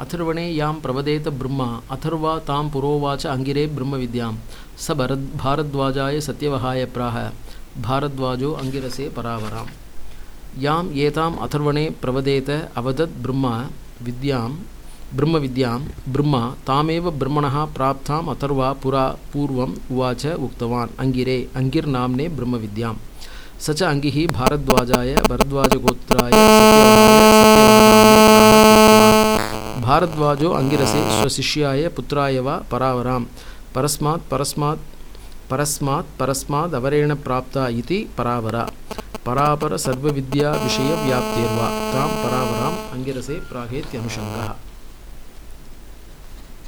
अथर्वणे यां प्रवदेत ब्रह्मा, अथर्वा तां पुरोवाच अङ्गिरे ब्रह्मविद्यां। स भरद्, भारद्वाजाय सत्यवहाय प्राह, भारद्वाजो अङ्गिरसे परावराम् याम् एताम् अथर्वणे प्रवदेत अवदत् ब्रह्मा विद्यां, ब्रह्मविद्यां, ब्रह्मा तामेव ब्रह्मणः प्राप्ताम् अथर्वा पुरा, पूर्वम् उवाच उक्तवान् अङ्गिरे अङ्गिर्नाम्ने ब्रह्मविद्यां। स च अङ्गिः भारद्वाजाय, भरद्वाजगोत्राय भारद्वाजो अङ्गिरसे स्वशिष्याय पुत्राय वा परावरां परस्मात् परस्मात् परस्मात् परस्मादवरेण प्राप्ता इति परावरा। परापर सर्वविद्याविषयव्याप्तेर्वा तां परावराम् अङ्गिरसे प्राहेत्यनुषङ्गः